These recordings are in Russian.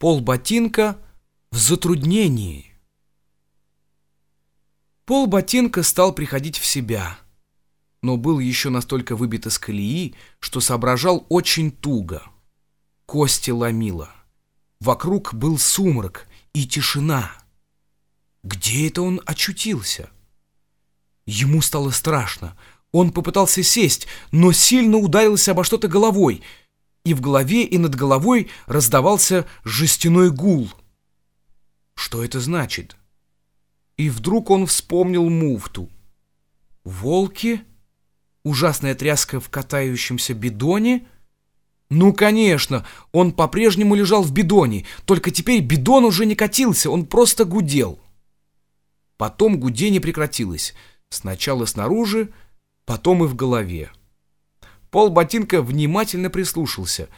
Пол ботинка в затруднении. Пол ботинка стал приходить в себя, но был еще настолько выбит из колеи, что соображал очень туго. Кости ломило. Вокруг был сумрак и тишина. Где это он очутился? Ему стало страшно. Он попытался сесть, но сильно ударился обо что-то головой — и в голове, и над головой раздавался жестяной гул. Что это значит? И вдруг он вспомнил муфту. Волки? Ужасная тряска в катающемся бидоне? Ну, конечно, он по-прежнему лежал в бидоне, только теперь бидон уже не катился, он просто гудел. Потом гудение прекратилось, сначала снаружи, потом и в голове. Пол ботинка внимательно прислушался.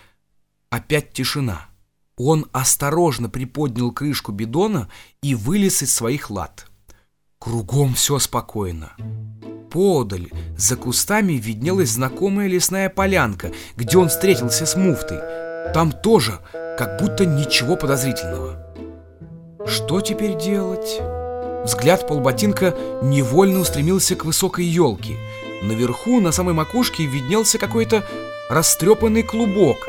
Опять тишина. Он осторожно приподнял крышку бидона и вылез из своих лад. Кругом все спокойно. Подаль, за кустами виднелась знакомая лесная полянка, где он встретился с муфтой. Там тоже как будто ничего подозрительного. Что теперь делать? Взгляд полботинка невольно устремился к высокой елке — Наверху, на самой макушке, виднелся какой-то растрепанный клубок.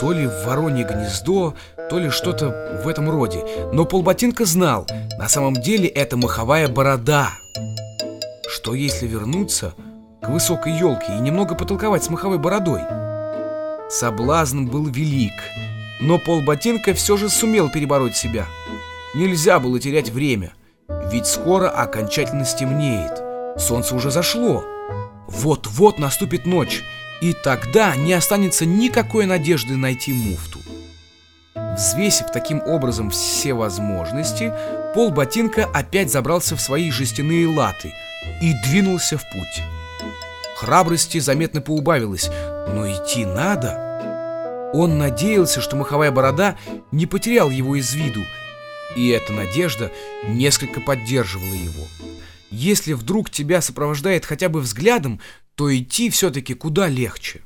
То ли воронье гнездо, то ли что-то в этом роде. Но полботинка знал, на самом деле это маховая борода. Что если вернуться к высокой елке и немного потолковать с маховой бородой? Соблазн был велик, но полботинка все же сумел перебороть себя. Нельзя было терять время, ведь скоро окончательно стемнеет. Солнце уже зашло. Вот-вот наступит ночь, и тогда не останется никакой надежды найти муфту. Взвесив таким образом все возможности, Пол Ботинка опять забрался в свои жестяные латы и двинулся в путь. Храбрости заметно поубавилось, но идти надо. Он надеялся, что маховая борода не потерял его из виду, и эта надежда несколько поддерживала его. Если вдруг тебя сопровождает хотя бы взглядом, то идти все-таки куда легче.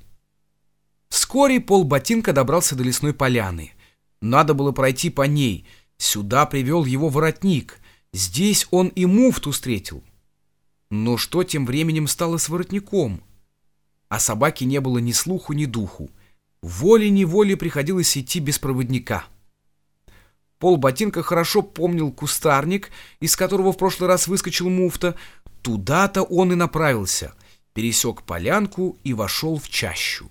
Вскоре пол ботинка добрался до лесной поляны. Надо было пройти по ней. Сюда привел его воротник. Здесь он и муфту встретил. Но что тем временем стало с воротником? А собаки не было ни слуху, ни духу. Волей-неволей приходилось идти без проводника. Пол ботинка хорошо помнил кустарник, из которого в прошлый раз выскочил муфта. Туда-то он и направился, пересек полянку и вошел в чащу.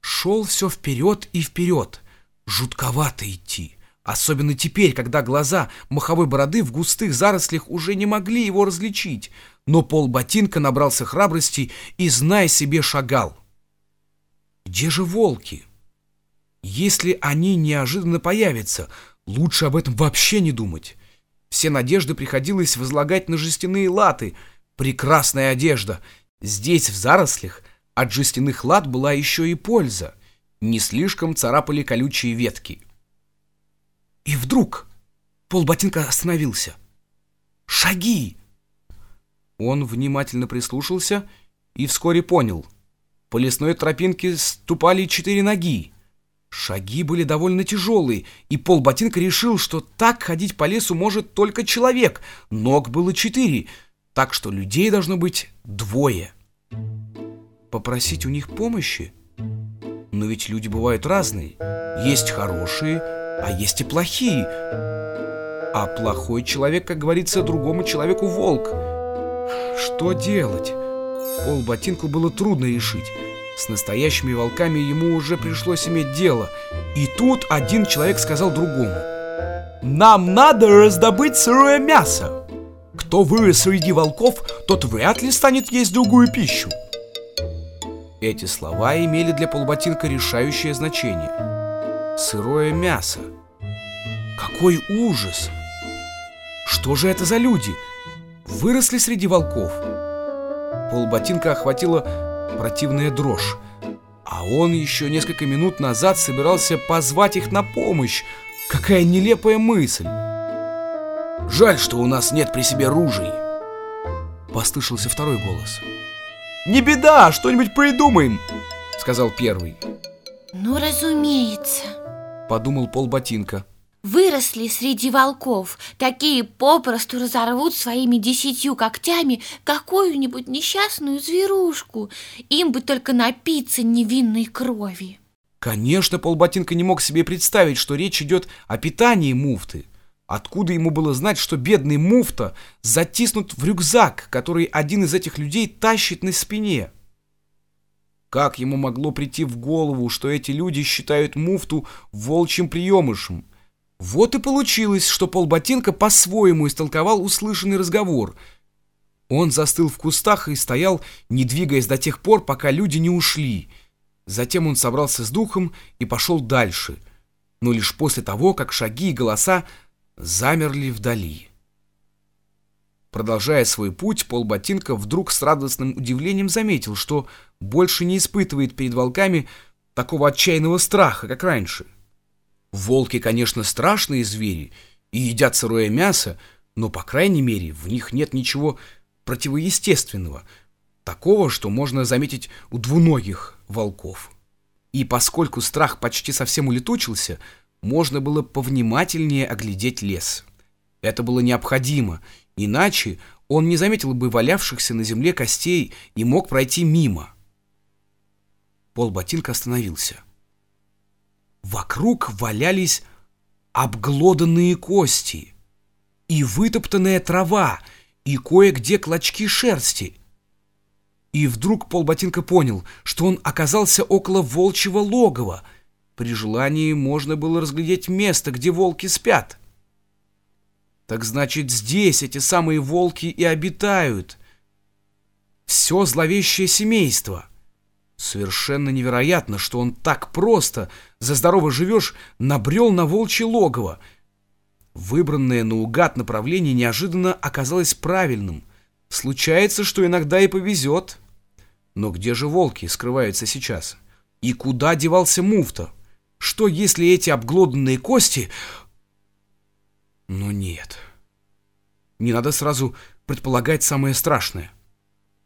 Шел все вперед и вперед. Жутковато идти. Особенно теперь, когда глаза маховой бороды в густых зарослях уже не могли его различить. Но пол ботинка набрался храбрости и, зная себе, шагал. Где же волки? Если они неожиданно появятся, Лучше об этом вообще не думать. Все надежды приходилось возлагать на жестяные латы. Прекрасная одежда. Здесь, в зарослях, от жестяных лат была еще и польза. Не слишком царапали колючие ветки. И вдруг полботинка остановился. Шаги! Он внимательно прислушался и вскоре понял. По лесной тропинке ступали четыре ноги. Шаги были довольно тяжелые, и Пол Ботинка решил, что так ходить по лесу может только человек. Ног было четыре, так что людей должно быть двое. Попросить у них помощи? Но ведь люди бывают разные. Есть хорошие, а есть и плохие. А плохой человек, как говорится, другому человеку волк. Что делать? Пол Ботинку было трудно решить. С настоящими волками ему уже пришлось иметь дело. И тут один человек сказал другому. «Нам надо раздобыть сырое мясо. Кто вырос среди волков, тот вряд ли станет есть другую пищу». Эти слова имели для полботинка решающее значение. Сырое мясо. Какой ужас! Что же это за люди? Выросли среди волков? Полботинка охватила противная дрожь. А он еще несколько минут назад собирался позвать их на помощь. Какая нелепая мысль. Жаль, что у нас нет при себе ружей. Послышался второй голос. Не беда, что-нибудь придумаем, сказал первый. Ну, разумеется. подумал полботинка. Выросли среди волков, такие попросту разорвут своими десятью когтями какую-нибудь несчастную зверушку. Им бы только напиться невинной крови. Конечно, полботинка не мог себе представить, что речь идет о питании муфты. Откуда ему было знать, что бедный муфта затиснут в рюкзак, который один из этих людей тащит на спине? Как ему могло прийти в голову, что эти люди считают муфту волчьим приемышем? Вот и получилось, что полботинка по-своему истолковал услышанный разговор. Он застыл в кустах и стоял, не двигаясь до тех пор, пока люди не ушли. Затем он собрался с духом и пошел дальше, но лишь после того, как шаги и голоса замерли вдали. Продолжая свой путь, полботинка вдруг с радостным удивлением заметил, что больше не испытывает перед волками такого отчаянного страха, как раньше. Волки, конечно, страшные звери и едят сырое мясо, но, по крайней мере, в них нет ничего противоестественного, такого, что можно заметить у двуногих волков. И поскольку страх почти совсем улетучился, можно было повнимательнее оглядеть лес. Это было необходимо, иначе он не заметил бы валявшихся на земле костей и мог пройти мимо. Пол ботинка остановился. Вокруг валялись обглоданные кости и вытоптанная трава, и кое-где клочки шерсти. И вдруг полботинка понял, что он оказался около волчьего логова. При желании можно было разглядеть место, где волки спят. Так значит, здесь эти самые волки и обитают. Все зловещее семейство. Совершенно невероятно, что он так просто, за здорово живешь, набрел на волчье логово. Выбранное наугад направление неожиданно оказалось правильным. Случается, что иногда и повезет. Но где же волки скрываются сейчас? И куда девался муфта? Что, если эти обглоданные кости... Но нет. Не надо сразу предполагать самое страшное.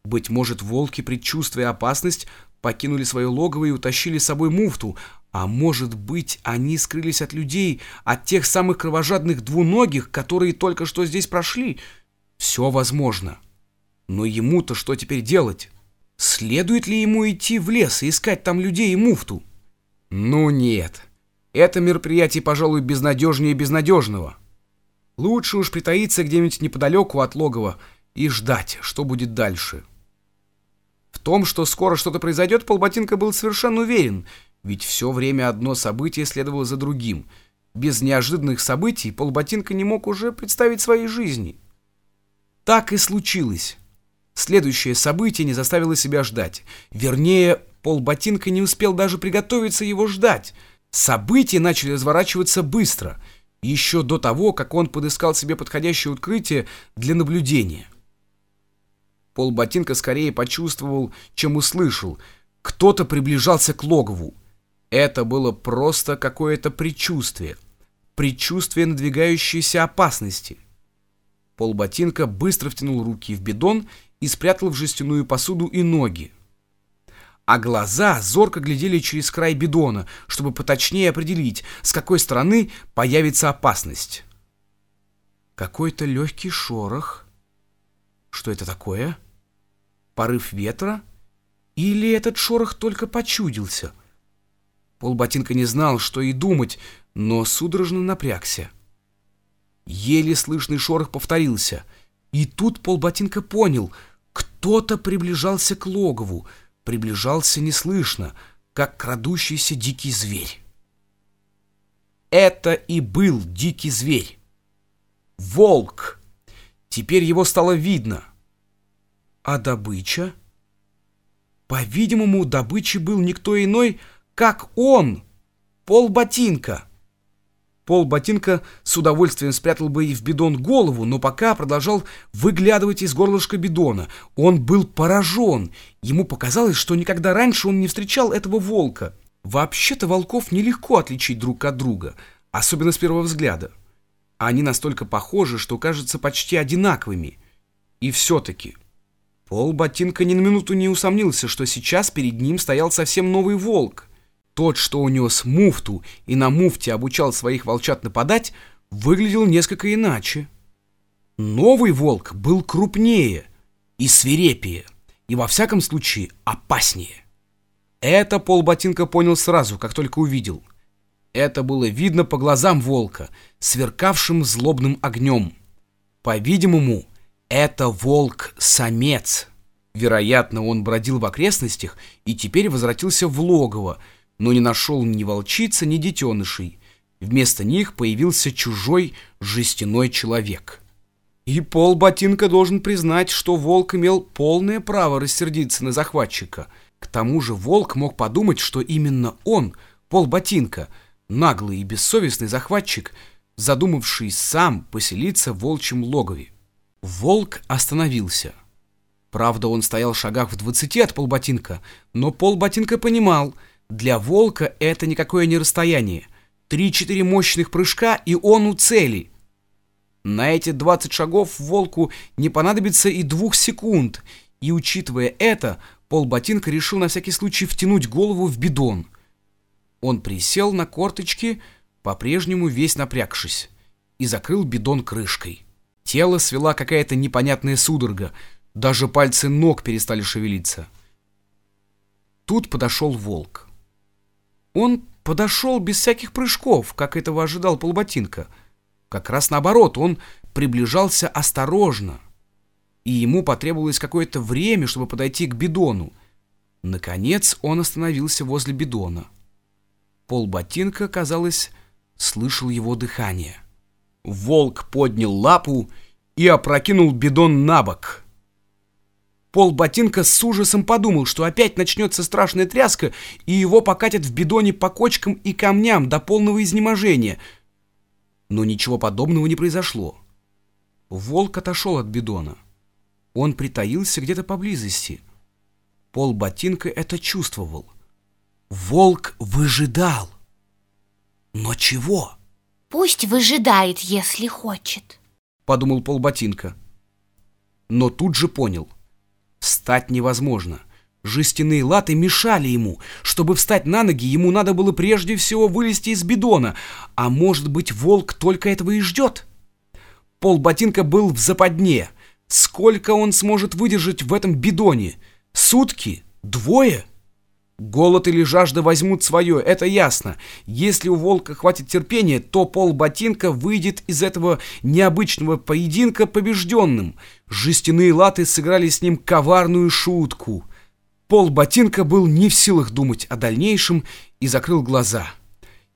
Быть может, волки, предчувствуя опасность, покинули свое логово и утащили с собой муфту, а может быть, они скрылись от людей, от тех самых кровожадных двуногих, которые только что здесь прошли. Все возможно. Но ему-то что теперь делать? Следует ли ему идти в лес и искать там людей и муфту? Ну нет. Это мероприятие, пожалуй, безнадежнее безнадежного. Лучше уж притаиться где-нибудь неподалеку от логова и ждать, что будет дальше. Том, что скоро что-то произойдет, полботинка был совершенно уверен, ведь все время одно событие следовало за другим. Без неожиданных событий полботинка не мог уже представить своей жизни. Так и случилось. Следующее событие не заставило себя ждать. Вернее, полботинка не успел даже приготовиться его ждать. События начали разворачиваться быстро — еще до того, как он подыскал себе подходящее укрытие для наблюдения. Пол ботинка скорее почувствовал, чем услышал. Кто-то приближался к логову. Это было просто какое-то предчувствие. Предчувствие надвигающейся опасности. Пол ботинка быстро втянул руки в бидон и спрятал в жестяную посуду и ноги а глаза зорко глядели через край бидона, чтобы поточнее определить, с какой стороны появится опасность. Какой-то легкий шорох. Что это такое? Порыв ветра? Или этот шорох только почудился? Полботинка не знал, что и думать, но судорожно напрягся. Еле слышный шорох повторился, и тут полботинка понял, кто-то приближался к логову, приближался неслышно, как крадущийся дикий зверь. Это и был дикий зверь. Волк. Теперь его стало видно. А добыча? По-видимому, добычей был никто иной, как он, полботинка. Пол ботинка с удовольствием спрятал бы и в бидон голову, но пока продолжал выглядывать из горлышка бидона. Он был поражен. Ему показалось, что никогда раньше он не встречал этого волка. Вообще-то волков нелегко отличить друг от друга, особенно с первого взгляда. Они настолько похожи, что кажутся почти одинаковыми. И все-таки... Пол ботинка ни на минуту не усомнился, что сейчас перед ним стоял совсем новый волк. Тот, что унес муфту и на муфте обучал своих волчат нападать, выглядел несколько иначе. Новый волк был крупнее и свирепее, и во всяком случае опаснее. Это полботинка понял сразу, как только увидел. Это было видно по глазам волка, сверкавшим злобным огнем. По-видимому, это волк-самец. Вероятно, он бродил в окрестностях и теперь возвратился в логово, но не нашел ни волчица, ни детенышей. Вместо них появился чужой жестяной человек. И Пол Ботинка должен признать, что волк имел полное право рассердиться на захватчика. К тому же волк мог подумать, что именно он, Пол Ботинка, наглый и бессовестный захватчик, задумавший сам поселиться в волчьем логове. Волк остановился. Правда, он стоял в шагах в двадцати от полботинка, но полботинка понимал, для волка это никакое не расстояние. Три-четыре мощных прыжка, и он у цели. На эти двадцать шагов волку не понадобится и двух секунд, и, учитывая это, полботинка решил на всякий случай втянуть голову в бидон. Он присел на корточки, по-прежнему весь напрягшись, и закрыл бидон крышкой. Тело свела какая-то непонятная судорога, даже пальцы ног перестали шевелиться. Тут подошел волк. Он подошел без всяких прыжков, как этого ожидал полботинка. Как раз наоборот, он приближался осторожно, и ему потребовалось какое-то время, чтобы подойти к бидону. Наконец он остановился возле бидона. Полботинка, казалось, слышал его дыхание. Волк поднял лапу и опрокинул бидон на бок. Пол ботинка с ужасом подумал, что опять начнется страшная тряска, и его покатят в бидоне по кочкам и камням до полного изнеможения. Но ничего подобного не произошло. Волк отошел от бидона. Он притаился где-то поблизости. Пол ботинка это чувствовал. Волк выжидал. Но чего? Пусть выжидает, если хочет, подумал полботинка. Но тут же понял. Встать невозможно. Жестяные латы мешали ему. Чтобы встать на ноги, ему надо было прежде всего вылезти из бидона. А может быть, волк только этого и ждет? Полботинка был в западне. Сколько он сможет выдержать в этом бидоне? Сутки? Двое? Голод или жажда возьмут свое, это ясно. Если у волка хватит терпения, то пол ботинка выйдет из этого необычного поединка побежденным. Жестяные латы сыграли с ним коварную шутку. Пол ботинка был не в силах думать о дальнейшем и закрыл глаза.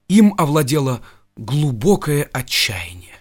Им овладело глубокое отчаяние.